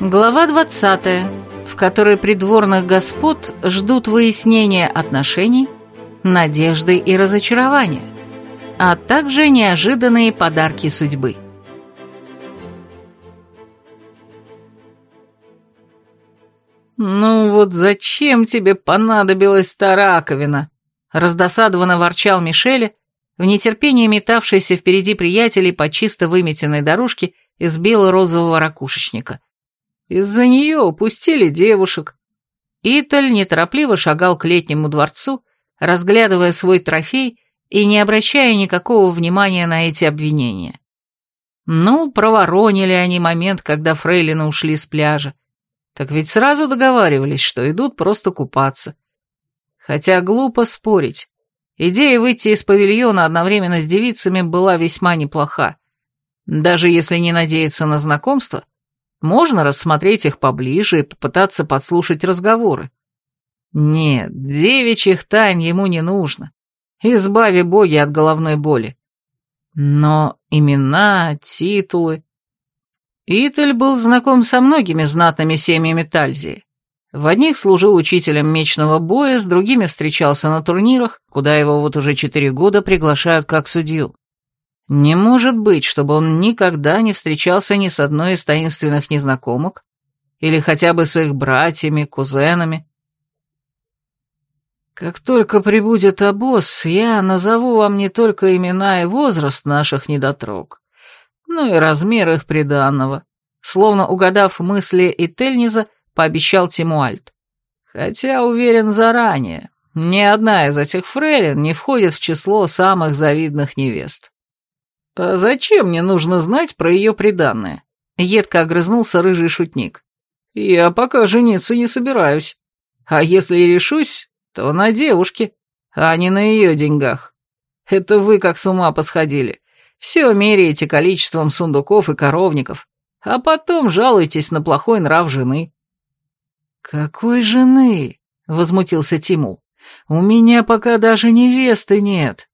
Глава 20, в которой придворных господ ждут выяснения отношений, надежды и разочарования, а также неожиданные подарки судьбы. «Ну вот зачем тебе понадобилась та раковина?» Раздосадованно ворчал Мишель, в нетерпении метавшийся впереди приятелей по чисто выметенной дорожке из бело-розового ракушечника. Из-за нее упустили девушек. Италь неторопливо шагал к летнему дворцу, разглядывая свой трофей и не обращая никакого внимания на эти обвинения. Ну, проворонили они момент, когда фрейлины ушли с пляжа. Так ведь сразу договаривались, что идут просто купаться. Хотя глупо спорить. Идея выйти из павильона одновременно с девицами была весьма неплоха. Даже если не надеяться на знакомство, можно рассмотреть их поближе и попытаться подслушать разговоры. Нет, девичьих тайн ему не нужно. Избави боги от головной боли. Но имена, титулы... Итель был знаком со многими знатными семьями Тальзии. В одних служил учителем мечного боя, с другими встречался на турнирах, куда его вот уже четыре года приглашают как судью. Не может быть, чтобы он никогда не встречался ни с одной из таинственных незнакомок, или хотя бы с их братьями, кузенами. Как только прибудет обоз, я назову вам не только имена и возраст наших недотрог, но и размер их приданного, словно угадав мысли и Тельниза, пообещал Тимуальт. Хотя, уверен заранее, ни одна из этих фрейлин не входит в число самых завидных невест. «А зачем мне нужно знать про ее приданное?» — едко огрызнулся рыжий шутник. «Я пока жениться не собираюсь. А если и решусь, то на девушке, а не на ее деньгах. Это вы как с ума посходили. Все меряете количеством сундуков и коровников, а потом жалуетесь на плохой нрав жены». «Какой жены?» — возмутился Тиму. «У меня пока даже невесты нет».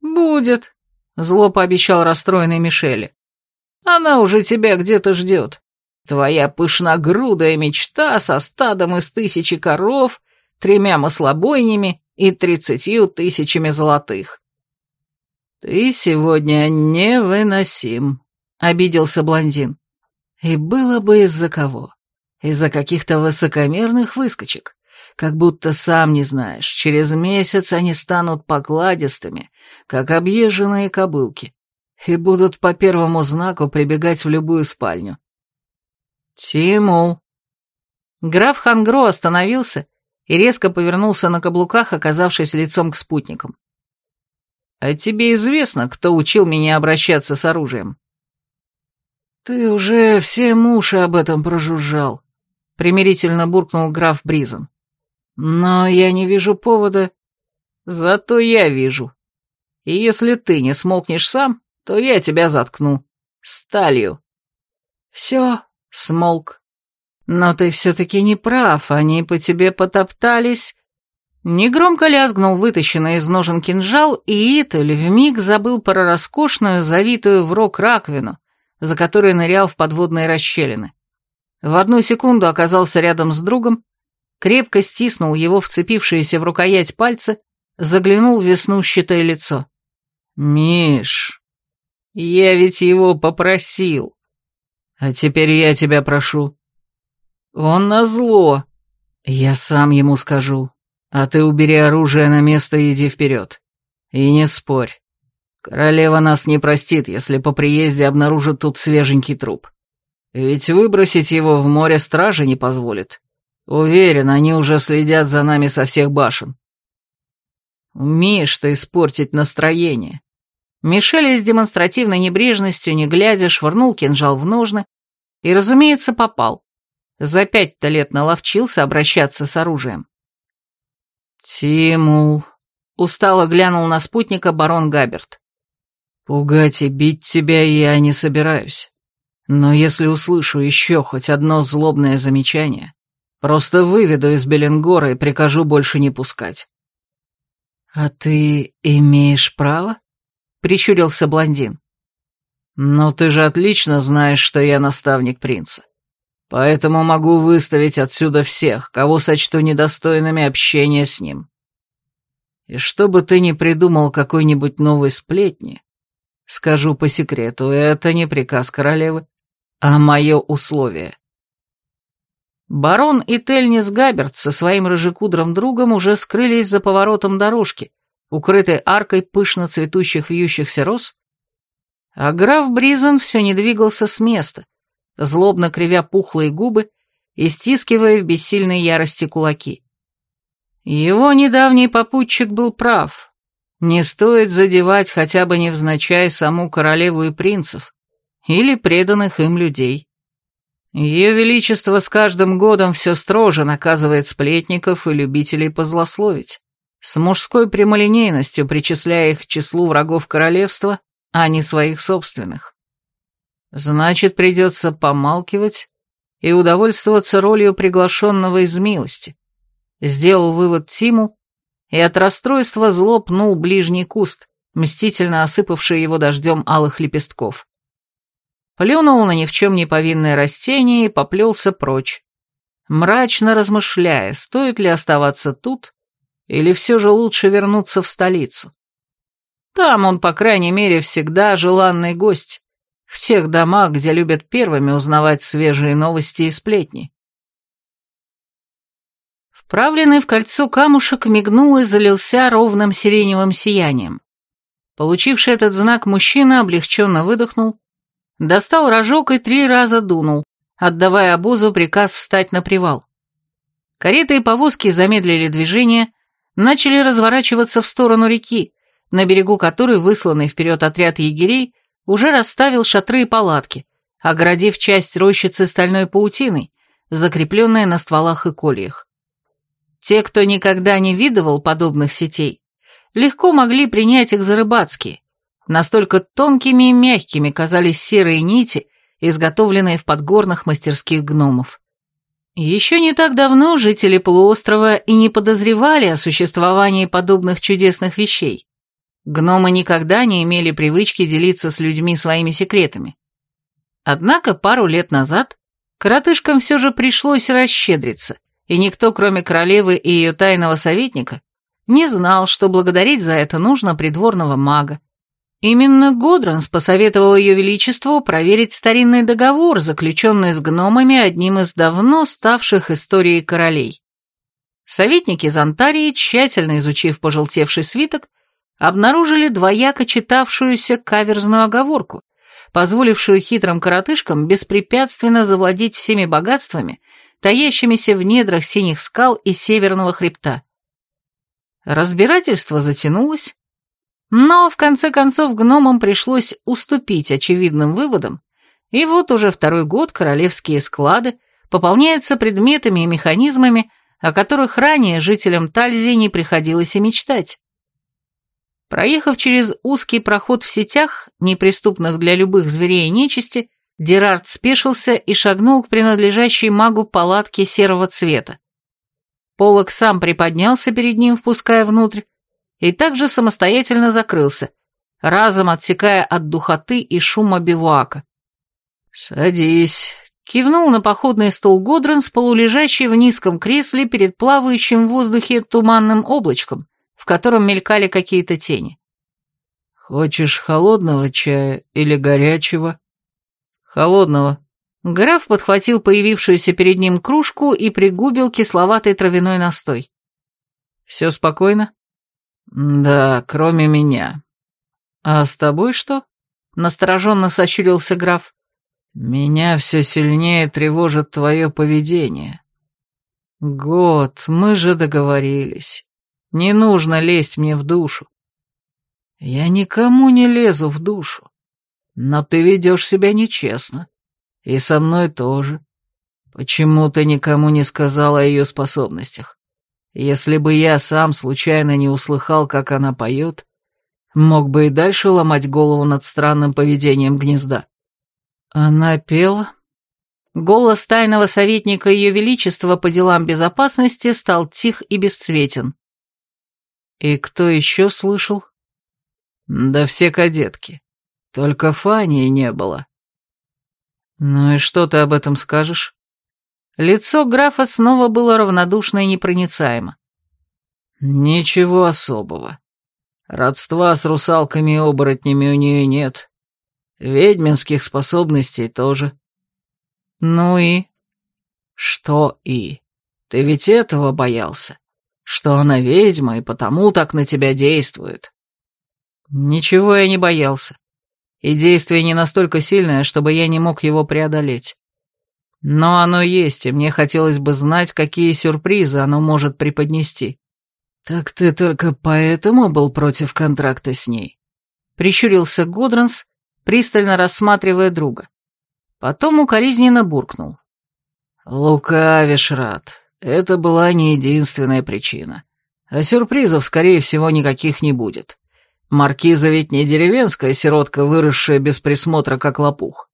«Будет», Зло пообещал расстроенный Мишеле. Она уже тебя где-то ждет. Твоя пышногрудая мечта со стадом из тысячи коров, тремя маслобойнями и тридцатью тысячами золотых. Ты сегодня невыносим, — обиделся блондин. И было бы из-за кого? Из-за каких-то высокомерных выскочек. Как будто сам не знаешь, через месяц они станут покладистыми, как объезженные кобылки, и будут по первому знаку прибегать в любую спальню. Тимул. Граф Хангро остановился и резко повернулся на каблуках, оказавшись лицом к спутникам. «А тебе известно, кто учил меня обращаться с оружием?» «Ты уже все уши об этом прожужжал», — примирительно буркнул граф Бризен. «Но я не вижу повода...» «Зато я вижу», и если ты не смолкнешь сам, то я тебя заткну. Сталью. Все, смолк. Но ты все-таки не прав, они по тебе потоптались. Негромко лязгнул вытащенный из ножен кинжал, и Италь вмиг забыл про роскошную, завитую в рог раковину, за которой нырял в подводные расщелины. В одну секунду оказался рядом с другом, крепко стиснул его вцепившиеся в рукоять пальцы, заглянул в веснущатое лицо. «Миш, я ведь его попросил. А теперь я тебя прошу. Он назло. Я сам ему скажу. А ты убери оружие на место и иди вперед. И не спорь. Королева нас не простит, если по приезде обнаружит тут свеженький труп. Ведь выбросить его в море стражи не позволит. Уверен, они уже следят за нами со всех башен. Умеешь ты испортить настроение. Мишель с демонстративной небрежностью, не глядя, швырнул кинжал в ножны и, разумеется, попал. За пять-то лет наловчился обращаться с оружием. «Тимул», — устало глянул на спутника барон Габерт. «Пугать и бить тебя я не собираюсь. Но если услышу еще хоть одно злобное замечание, просто выведу из Беленгора и прикажу больше не пускать». «А ты имеешь право?» — прищурился блондин. «Ну, ты же отлично знаешь, что я наставник принца. Поэтому могу выставить отсюда всех, кого сочту недостойными общения с ним. И чтобы ты не придумал какой-нибудь новой сплетни, скажу по секрету, это не приказ королевы, а мое условие». Барон и Тельнис Габерт со своим рыжекудрым другом уже скрылись за поворотом дорожки, укрытой аркой пышно цветущих вьющихся роз, а граф Бризен все не двигался с места, злобно кривя пухлые губы и стискивая в бессильной ярости кулаки. Его недавний попутчик был прав. Не стоит задевать хотя бы невзначай саму королеву и принцев или преданных им людей. Ее Величество с каждым годом все строже наказывает сплетников и любителей позлословить, с мужской прямолинейностью причисляя их к числу врагов королевства, а не своих собственных. Значит, придется помалкивать и удовольствоваться ролью приглашенного из милости. Сделал вывод Тиму и от расстройства зло пнул ближний куст, мстительно осыпавший его дождем алых лепестков плюнул на ни в чем не повинное растение и поплелся прочь, мрачно размышляя, стоит ли оставаться тут, или все же лучше вернуться в столицу. Там он, по крайней мере, всегда желанный гость, в тех домах, где любят первыми узнавать свежие новости и сплетни. Вправленный в кольцо камушек мигнул и залился ровным сиреневым сиянием. Получивший этот знак мужчина облегченно выдохнул Достал рожок и три раза дунул, отдавая обозу приказ встать на привал. Кареты и повозки замедлили движение, начали разворачиваться в сторону реки, на берегу которой высланный вперед отряд егерей уже расставил шатры и палатки, оградив часть рощицы стальной паутиной, закрепленной на стволах и кольях. Те, кто никогда не видывал подобных сетей, легко могли принять их за рыбацкие, Настолько тонкими и мягкими казались серые нити, изготовленные в подгорных мастерских гномов. Еще не так давно жители полуострова и не подозревали о существовании подобных чудесных вещей. Гномы никогда не имели привычки делиться с людьми своими секретами. Однако пару лет назад коротышкам все же пришлось расщедриться, и никто, кроме королевы и ее тайного советника, не знал, что благодарить за это нужно придворного мага, Именно Гудранс посоветовал ее величеству проверить старинный договор, заключенный с гномами одним из давно ставших историей королей. Советники Зонтарии, тщательно изучив пожелтевший свиток, обнаружили двояко читавшуюся каверзную оговорку, позволившую хитрым коротышкам беспрепятственно завладеть всеми богатствами, таящимися в недрах синих скал и северного хребта. Разбирательство затянулось, но, в конце концов, гномам пришлось уступить очевидным выводам, и вот уже второй год королевские склады пополняются предметами и механизмами, о которых ранее жителям Тальзи не приходилось и мечтать. Проехав через узкий проход в сетях, неприступных для любых зверей и нечисти, Дерард спешился и шагнул к принадлежащей магу палатке серого цвета. Полок сам приподнялся перед ним, впуская внутрь, и также самостоятельно закрылся, разом отсекая от духоты и шума бивуака. «Садись», — кивнул на походный стол Годранс, полулежащий в низком кресле перед плавающим в воздухе туманным облачком, в котором мелькали какие-то тени. «Хочешь холодного чая или горячего?» «Холодного». Граф подхватил появившуюся перед ним кружку и пригубил кисловатый травяной настой. «Все спокойно?» «Да, кроме меня. А с тобой что?» — настороженно сощурился граф. «Меня все сильнее тревожит твое поведение. Год, мы же договорились. Не нужно лезть мне в душу. Я никому не лезу в душу. Но ты ведешь себя нечестно. И со мной тоже. Почему ты никому не сказал о ее способностях? Если бы я сам случайно не услыхал, как она поет, мог бы и дальше ломать голову над странным поведением гнезда. Она пела. Голос тайного советника Ее Величества по делам безопасности стал тих и бесцветен. И кто еще слышал? Да все кадетки. Только Фании не было. Ну и что ты об этом скажешь? Лицо графа снова было равнодушно и непроницаемо. Ничего особого. Родства с русалками и оборотнями у нее нет. Ведьминских способностей тоже. Ну и? Что и? Ты ведь этого боялся? Что она ведьма и потому так на тебя действует? Ничего я не боялся. И действие не настолько сильное, чтобы я не мог его преодолеть. Но оно есть, и мне хотелось бы знать, какие сюрпризы оно может преподнести. «Так ты только поэтому был против контракта с ней?» Прищурился Гудранс, пристально рассматривая друга. Потом укоризненно буркнул. «Лукавишь, Рад. Это была не единственная причина. А сюрпризов, скорее всего, никаких не будет. Маркиза ведь не деревенская сиротка, выросшая без присмотра, как лопух.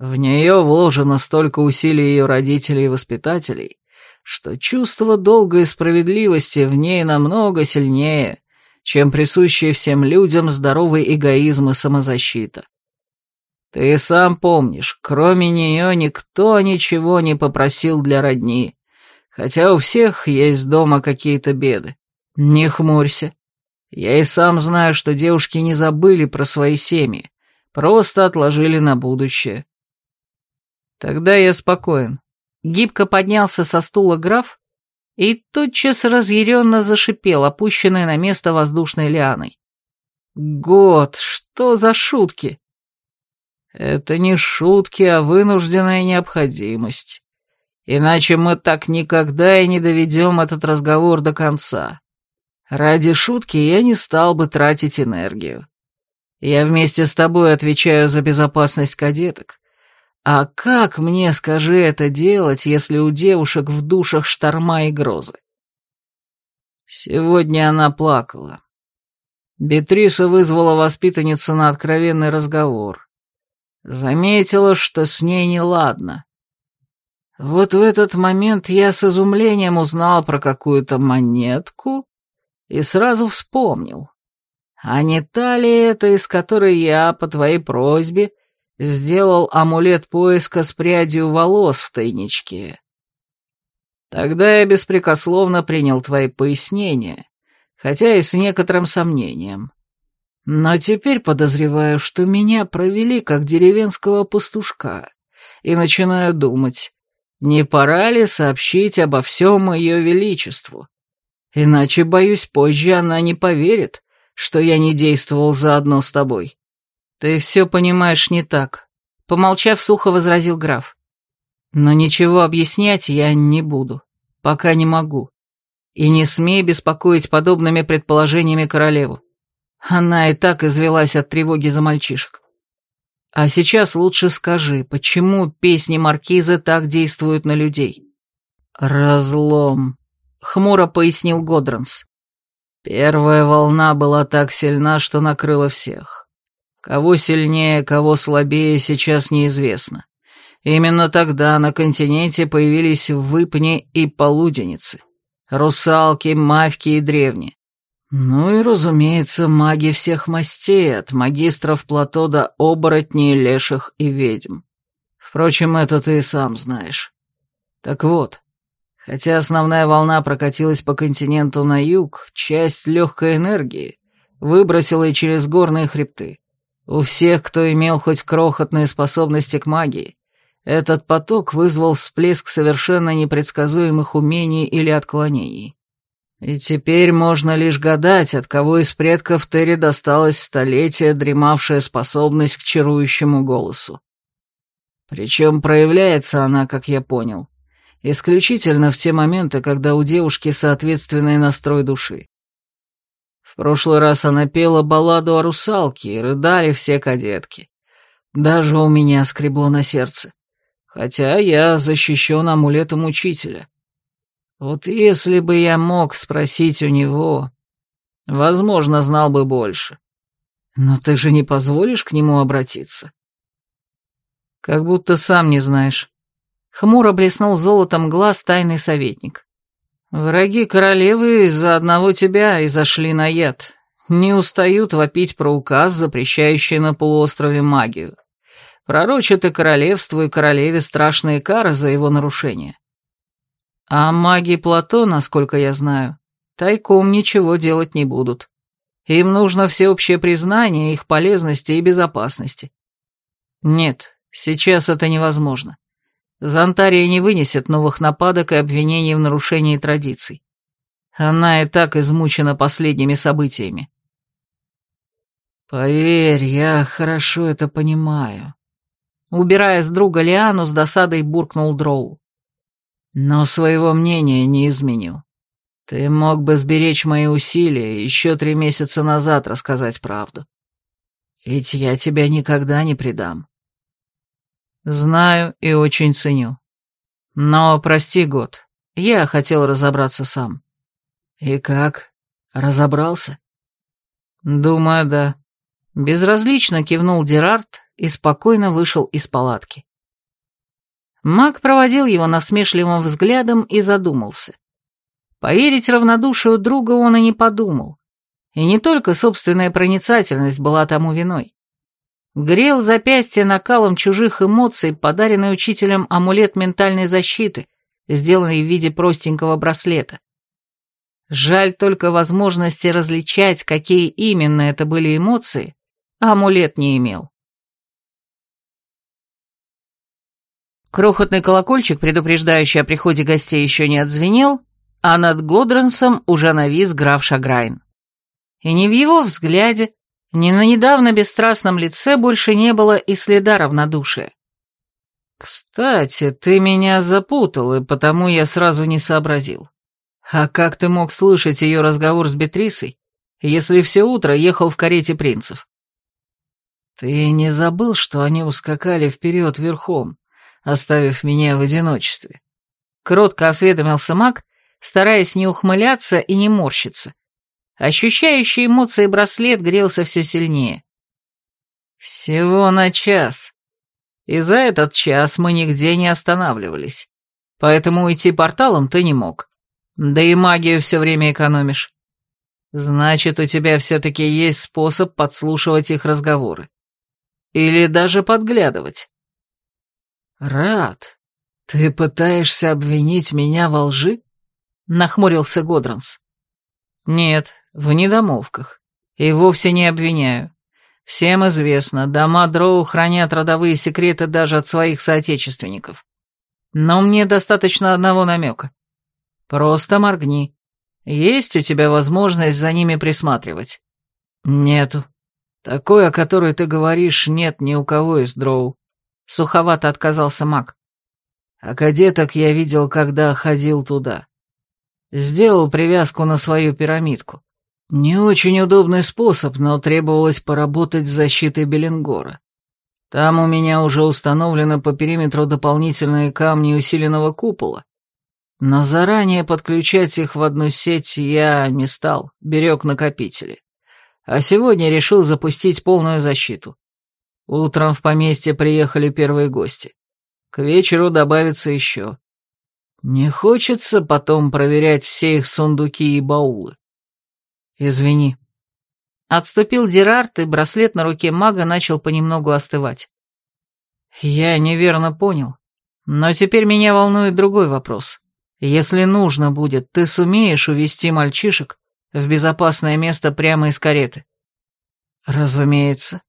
В нее вложено столько усилий ее родителей и воспитателей, что чувство долга и справедливости в ней намного сильнее, чем присущие всем людям здоровый эгоизм и самозащита. Ты сам помнишь, кроме нее никто ничего не попросил для родни, хотя у всех есть дома какие-то беды. Не хмурься. Я и сам знаю, что девушки не забыли про свои семьи, просто отложили на будущее. Тогда я спокоен. Гибко поднялся со стула граф и тотчас разъяренно зашипел, опущенный на место воздушной лианой. «Год, что за шутки?» Это не шутки, а вынужденная необходимость. Иначе мы так никогда и не доведем этот разговор до конца. Ради шутки я не стал бы тратить энергию. Я вместе с тобой отвечаю за безопасность кадеток. А как мне, скажи, это делать, если у девушек в душах шторма и грозы? Сегодня она плакала. Бетриса вызвала воспитанницу на откровенный разговор. Заметила, что с ней неладно. Вот в этот момент я с изумлением узнал про какую-то монетку и сразу вспомнил. А не та ли это, из которой я, по твоей просьбе, сделал амулет поиска с прядью волос в тайничке? Тогда я беспрекословно принял твои пояснения, хотя и с некоторым сомнением. Но теперь подозреваю, что меня провели как деревенского пастушка, и начинаю думать, не пора ли сообщить обо всем ее величеству? Иначе, боюсь, позже она не поверит, что я не действовал заодно с тобой. Ты все понимаешь не так, — помолчав, сухо возразил граф. Но ничего объяснять я не буду, пока не могу. И не смей беспокоить подобными предположениями королеву. Она и так извелась от тревоги за мальчишек. А сейчас лучше скажи, почему песни Маркиза так действуют на людей? Разлом, хмуро пояснил Годранс. Первая волна была так сильна, что накрыла всех. Кого сильнее, кого слабее, сейчас неизвестно. Именно тогда на континенте появились выпни и полуденницы, русалки, мавки и древни. Ну и, разумеется, маги всех мастей, от магистров плато до оборотней, леших и ведьм. Впрочем, это ты и сам знаешь. Так вот, хотя основная волна прокатилась по континенту на юг, часть легкой энергии выбросила и через горные хребты. У всех, кто имел хоть крохотные способности к магии, этот поток вызвал всплеск совершенно непредсказуемых умений или отклонений. И теперь можно лишь гадать, от кого из предков Терри досталась столетия дремавшая способность к чарующему голосу. Причем проявляется она, как я понял, исключительно в те моменты, когда у девушки соответственный настрой души. В прошлый раз она пела балладу о русалке, и рыдали все кадетки. Даже у меня скребло на сердце. Хотя я защищен амулетом учителя. Вот если бы я мог спросить у него, возможно, знал бы больше. Но ты же не позволишь к нему обратиться? Как будто сам не знаешь. Хмуро блеснул золотом глаз тайный советник. Враги королевы из-за одного тебя и зашли на яд. Не устают вопить про указ, запрещающий на полуострове магию. Пророчат и королевству, и королеве страшные кары за его нарушение. А маги Плато, насколько я знаю, тайком ничего делать не будут. Им нужно всеобщее признание их полезности и безопасности. Нет, сейчас это невозможно. Зонтария не вынесет новых нападок и обвинений в нарушении традиций. Она и так измучена последними событиями. Поверь, я хорошо это понимаю. Убирая с друга Лиану, с досадой буркнул Дроу. Но своего мнения не изменю. Ты мог бы сберечь мои усилия и еще три месяца назад рассказать правду. Ведь я тебя никогда не предам. Знаю и очень ценю. Но, прости, Год, я хотел разобраться сам. И как? Разобрался? Думаю, да. Безразлично кивнул Дерард и спокойно вышел из палатки. Маг проводил его насмешливым взглядом и задумался. Поверить равнодушию друга он и не подумал. И не только собственная проницательность была тому виной. Грел запястье накалом чужих эмоций, подаренный учителем амулет ментальной защиты, сделанный в виде простенького браслета. Жаль только возможности различать, какие именно это были эмоции, амулет не имел. Крохотный колокольчик, предупреждающий о приходе гостей, еще не отзвенел, а над Годрансом уже навис граф Шаграйн. И не в его взгляде, ни на недавно бесстрастном лице больше не было и следа равнодушия. «Кстати, ты меня запутал, и потому я сразу не сообразил. А как ты мог слышать ее разговор с Бетрисой, если все утро ехал в карете принцев?» «Ты не забыл, что они ускакали вперед верхом, оставив меня в одиночестве?» Кротко осведомился маг, стараясь не ухмыляться и не морщиться, Ощущающий эмоции браслет грелся все сильнее. Всего на час. И за этот час мы нигде не останавливались. Поэтому уйти порталом ты не мог. Да и магию все время экономишь. Значит, у тебя все-таки есть способ подслушивать их разговоры. Или даже подглядывать. Рад. Ты пытаешься обвинить меня во лжи? Нахмурился Годранс. Нет, в недомолвках. И вовсе не обвиняю. Всем известно, дома Дроу хранят родовые секреты даже от своих соотечественников. Но мне достаточно одного намека. Просто моргни. Есть у тебя возможность за ними присматривать? Нету. Такой, о которой ты говоришь, нет ни у кого из Дроу. Суховато отказался маг. А кадеток я видел, когда ходил туда. Сделал привязку на свою пирамидку. Не очень удобный способ, но требовалось поработать с защитой Беленгора. Там у меня уже установлены по периметру дополнительные камни усиленного купола. Но заранее подключать их в одну сеть я не стал, берег накопители. А сегодня решил запустить полную защиту. Утром в поместье приехали первые гости. К вечеру добавится еще. Не хочется потом проверять все их сундуки и баулы. Извини. Отступил Дерарт, и браслет на руке мага начал понемногу остывать. Я неверно понял. Но теперь меня волнует другой вопрос. Если нужно будет, ты сумеешь увести мальчишек в безопасное место прямо из кареты? Разумеется.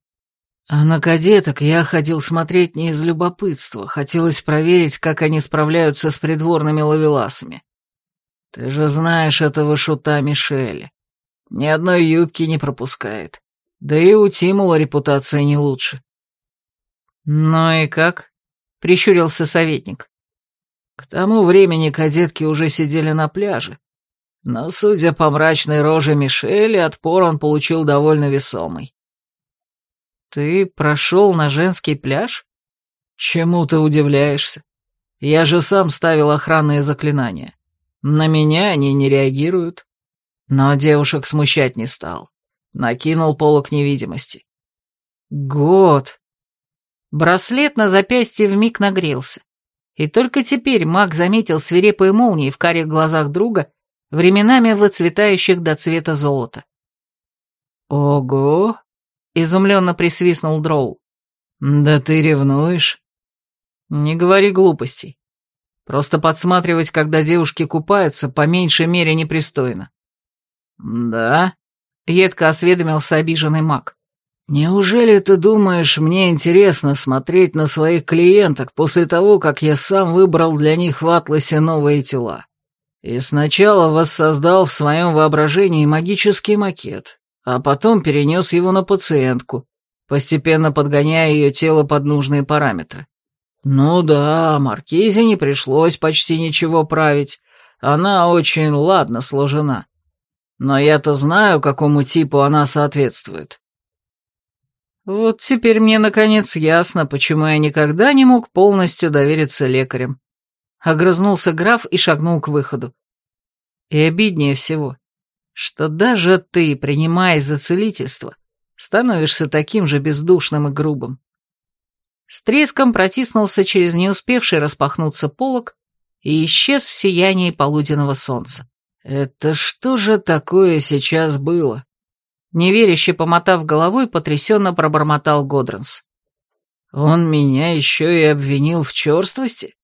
А на кадеток я ходил смотреть не из любопытства, хотелось проверить, как они справляются с придворными ловеласами. Ты же знаешь этого шута Мишеля. Ни одной юбки не пропускает. Да и у Тимула репутация не лучше. «Ну и как?» — прищурился советник. К тому времени кадетки уже сидели на пляже. Но, судя по мрачной роже Мишели, отпор он получил довольно весомый. «Ты прошел на женский пляж? Чему ты удивляешься? Я же сам ставил охранные заклинания. На меня они не реагируют. Но девушек смущать не стал. Накинул полок невидимости. Год. Браслет на запястье вмиг нагрелся. И только теперь маг заметил свирепые молнии в карих глазах друга, временами выцветающих до цвета золота. «Ого!» — изумленно присвистнул Дроу. «Да ты ревнуешь?» «Не говори глупостей. Просто подсматривать, когда девушки купаются, по меньшей мере непристойно». «Да?» — едко осведомился обиженный маг. «Неужели ты думаешь, мне интересно смотреть на своих клиенток после того, как я сам выбрал для них в атласе новые тела? И сначала воссоздал в своем воображении магический макет, а потом перенес его на пациентку, постепенно подгоняя ее тело под нужные параметры. Ну да, Маркизе не пришлось почти ничего править, она очень ладно сложена. Но я-то знаю, какому типу она соответствует. Вот теперь мне, наконец, ясно, почему я никогда не мог полностью довериться лекарям. Огрызнулся граф и шагнул к выходу. И обиднее всего, что даже ты, принимаясь за целительство, становишься таким же бездушным и грубым. С треском протиснулся через не успевший распахнуться полог и исчез в сиянии полуденного солнца. «Это что же такое сейчас было?» Неверяще помотав головой, потрясенно пробормотал Годранс. «Он меня еще и обвинил в черствости?